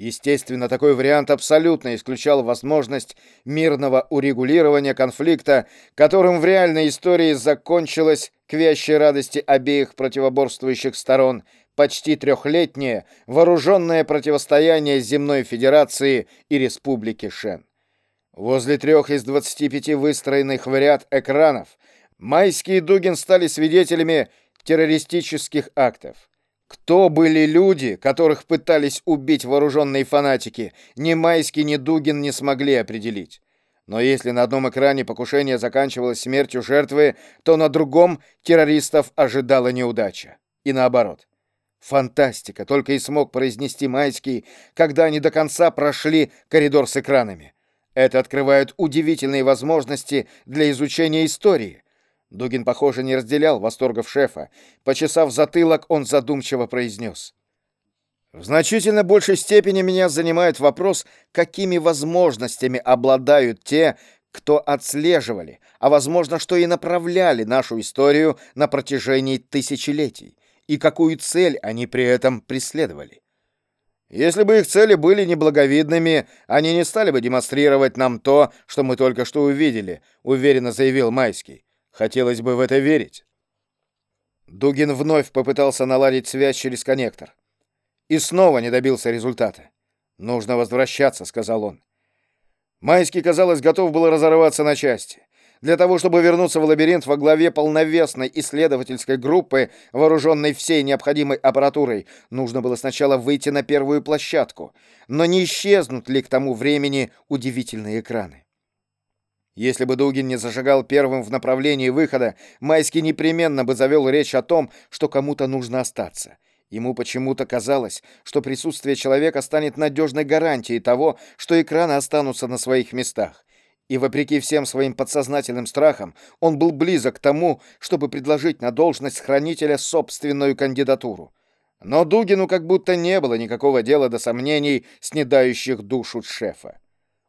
Естественно, такой вариант абсолютно исключал возможность мирного урегулирования конфликта, которым в реальной истории закончилось к вящей радости обеих противоборствующих сторон почти трехлетнее вооруженное противостояние Земной Федерации и Республики Шен. Возле трех из 25 выстроенных в ряд экранов Майский и Дугин стали свидетелями террористических актов. Кто были люди, которых пытались убить вооруженные фанатики, ни Майский, ни Дугин не смогли определить. Но если на одном экране покушение заканчивалось смертью жертвы, то на другом террористов ожидала неудача. И наоборот. Фантастика только и смог произнести Майский, когда они до конца прошли коридор с экранами. Это открывает удивительные возможности для изучения истории — Дугин, похоже, не разделял восторгов шефа. Почесав затылок, он задумчиво произнес. В значительно большей степени меня занимает вопрос, какими возможностями обладают те, кто отслеживали, а возможно, что и направляли нашу историю на протяжении тысячелетий, и какую цель они при этом преследовали. Если бы их цели были неблаговидными, они не стали бы демонстрировать нам то, что мы только что увидели, уверенно заявил Майский. Хотелось бы в это верить. Дугин вновь попытался наладить связь через коннектор. И снова не добился результата. «Нужно возвращаться», — сказал он. Майский, казалось, готов был разорваться на части. Для того, чтобы вернуться в лабиринт во главе полновесной исследовательской группы, вооруженной всей необходимой аппаратурой, нужно было сначала выйти на первую площадку. Но не исчезнут ли к тому времени удивительные экраны? Если бы Дугин не зажигал первым в направлении выхода, Майский непременно бы завел речь о том, что кому-то нужно остаться. Ему почему-то казалось, что присутствие человека станет надежной гарантией того, что экраны останутся на своих местах. И вопреки всем своим подсознательным страхам, он был близок к тому, чтобы предложить на должность хранителя собственную кандидатуру. Но Дугину как будто не было никакого дела до сомнений, снедающих душу шефа.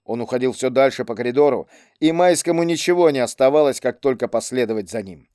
Он уходил все дальше по коридору, и Майскому ничего не оставалось, как только последовать за ним.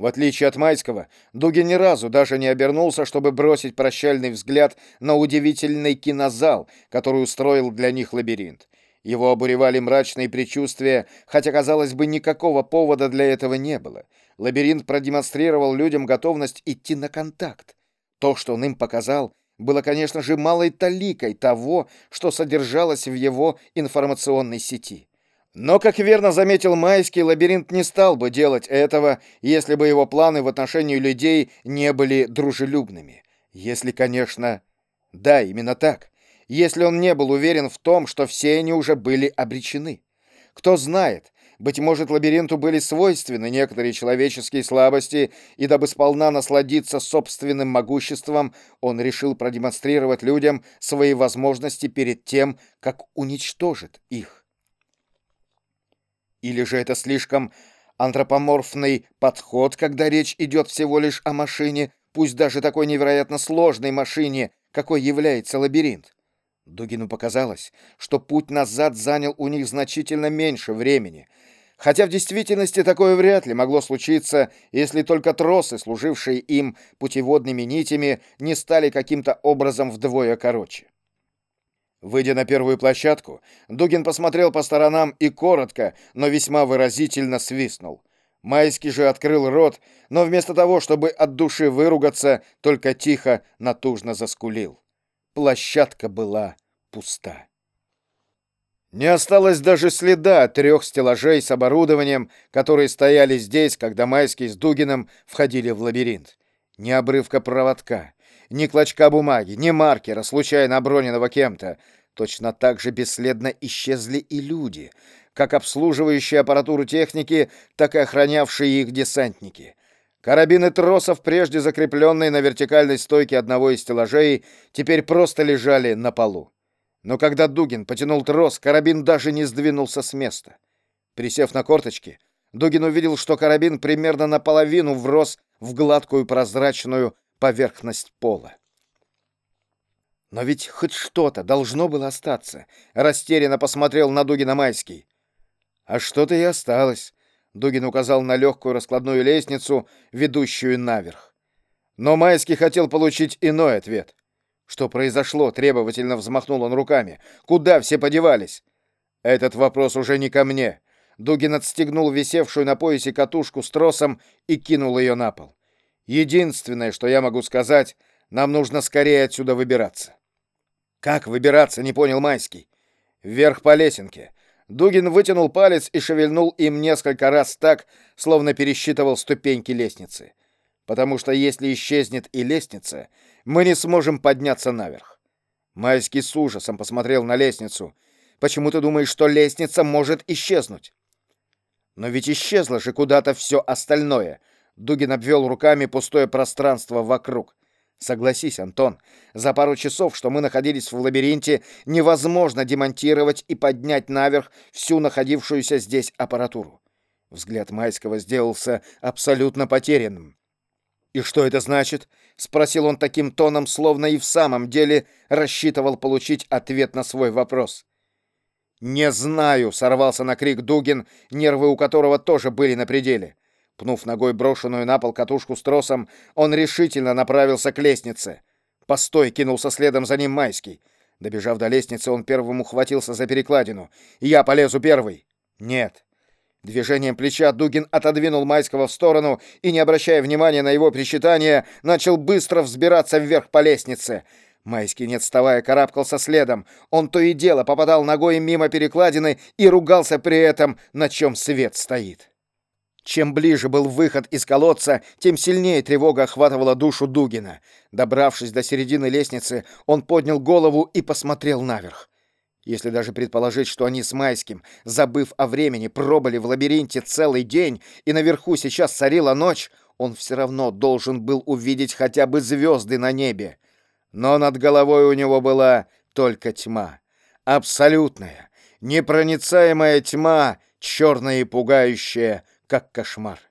В отличие от Майского, Дугин ни разу даже не обернулся, чтобы бросить прощальный взгляд на удивительный кинозал, который устроил для них лабиринт. Его обуревали мрачные предчувствия, хотя, казалось бы, никакого повода для этого не было. Лабиринт продемонстрировал людям готовность идти на контакт. То, что он им показал, было, конечно же, малой таликой того, что содержалось в его информационной сети. Но, как верно заметил Майский, лабиринт не стал бы делать этого, если бы его планы в отношении людей не были дружелюбными. Если, конечно... Да, именно так. Если он не был уверен в том, что все они уже были обречены. Кто знает, быть может, лабиринту были свойственны некоторые человеческие слабости, и дабы сполна насладиться собственным могуществом, он решил продемонстрировать людям свои возможности перед тем, как уничтожит их. Или же это слишком антропоморфный подход, когда речь идет всего лишь о машине, пусть даже такой невероятно сложной машине, какой является лабиринт? Дугину показалось, что путь назад занял у них значительно меньше времени — Хотя в действительности такое вряд ли могло случиться, если только тросы, служившие им путеводными нитями, не стали каким-то образом вдвое короче. Выйдя на первую площадку, Дугин посмотрел по сторонам и коротко, но весьма выразительно свистнул. Майский же открыл рот, но вместо того, чтобы от души выругаться, только тихо, натужно заскулил. Площадка была пуста. Не осталось даже следа трех стеллажей с оборудованием, которые стояли здесь, когда Майский с Дугином входили в лабиринт. Ни обрывка проводка, ни клочка бумаги, ни маркера, случайно оброненного кем-то. Точно так же бесследно исчезли и люди, как обслуживающие аппаратуру техники, так и охранявшие их десантники. Карабины тросов, прежде закрепленные на вертикальной стойке одного из стеллажей, теперь просто лежали на полу. Но когда Дугин потянул трос, карабин даже не сдвинулся с места. Присев на корточки, Дугин увидел, что карабин примерно наполовину врос в гладкую прозрачную поверхность пола. Но ведь хоть что-то должно было остаться. Растерянно посмотрел на Дугина Майский. А что-то и осталось. Дугин указал на легкую раскладную лестницу, ведущую наверх. Но Майский хотел получить иной ответ. «Что произошло?» — требовательно взмахнул он руками. «Куда все подевались?» «Этот вопрос уже не ко мне». Дугин отстегнул висевшую на поясе катушку с тросом и кинул ее на пол. «Единственное, что я могу сказать, нам нужно скорее отсюда выбираться». «Как выбираться?» — не понял Майский. «Вверх по лесенке». Дугин вытянул палец и шевельнул им несколько раз так, словно пересчитывал ступеньки лестницы. «Потому что если исчезнет и лестница, мы не сможем подняться наверх». Майский с ужасом посмотрел на лестницу. «Почему ты думаешь, что лестница может исчезнуть?» «Но ведь исчезло же куда-то все остальное», Дугин обвел руками пустое пространство вокруг. Согласись, Антон, за пару часов, что мы находились в лабиринте, невозможно демонтировать и поднять наверх всю находившуюся здесь аппаратуру. Взгляд Майского сделался абсолютно потерянным. «И что это значит?» — спросил он таким тоном, словно и в самом деле рассчитывал получить ответ на свой вопрос. «Не знаю», — сорвался на крик Дугин, нервы у которого тоже были на пределе. Пнув ногой брошенную на пол катушку с тросом, он решительно направился к лестнице. Постой кинулся следом за ним Майский. Добежав до лестницы, он первым ухватился за перекладину. «Я полезу первый!» «Нет!» Движением плеча Дугин отодвинул Майского в сторону и, не обращая внимания на его причитание, начал быстро взбираться вверх по лестнице. Майский, не отставая, карабкался следом. Он то и дело попадал ногой мимо перекладины и ругался при этом, на чем свет стоит. Чем ближе был выход из колодца, тем сильнее тревога охватывала душу Дугина. Добравшись до середины лестницы, он поднял голову и посмотрел наверх. Если даже предположить, что они с Майским, забыв о времени, пробыли в лабиринте целый день, и наверху сейчас царила ночь, он все равно должен был увидеть хотя бы звезды на небе. Но над головой у него была только тьма. Абсолютная, непроницаемая тьма, черная и пугающая, как кошмар.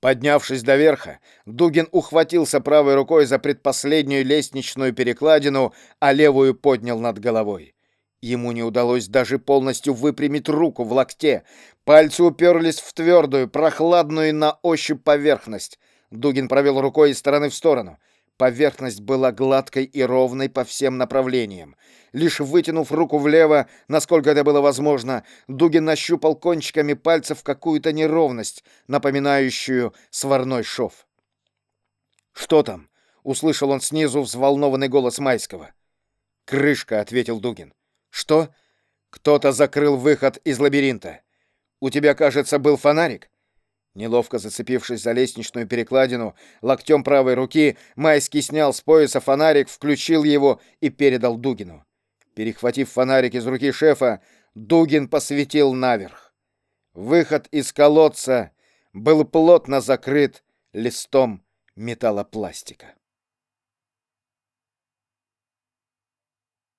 Поднявшись до верха, Дугин ухватился правой рукой за предпоследнюю лестничную перекладину, а левую поднял над головой. Ему не удалось даже полностью выпрямить руку в локте. Пальцы уперлись в твердую, прохладную на ощупь поверхность. Дугин провел рукой из стороны в сторону. Поверхность была гладкой и ровной по всем направлениям. Лишь вытянув руку влево, насколько это было возможно, Дугин нащупал кончиками пальцев какую-то неровность, напоминающую сварной шов. «Что там?» — услышал он снизу взволнованный голос Майского. «Крышка», — ответил Дугин. «Что?» «Кто-то закрыл выход из лабиринта. У тебя, кажется, был фонарик?» Неловко зацепившись за лестничную перекладину, локтем правой руки Майский снял с пояса фонарик, включил его и передал Дугину. Перехватив фонарик из руки шефа, Дугин посветил наверх. Выход из колодца был плотно закрыт листом металлопластика.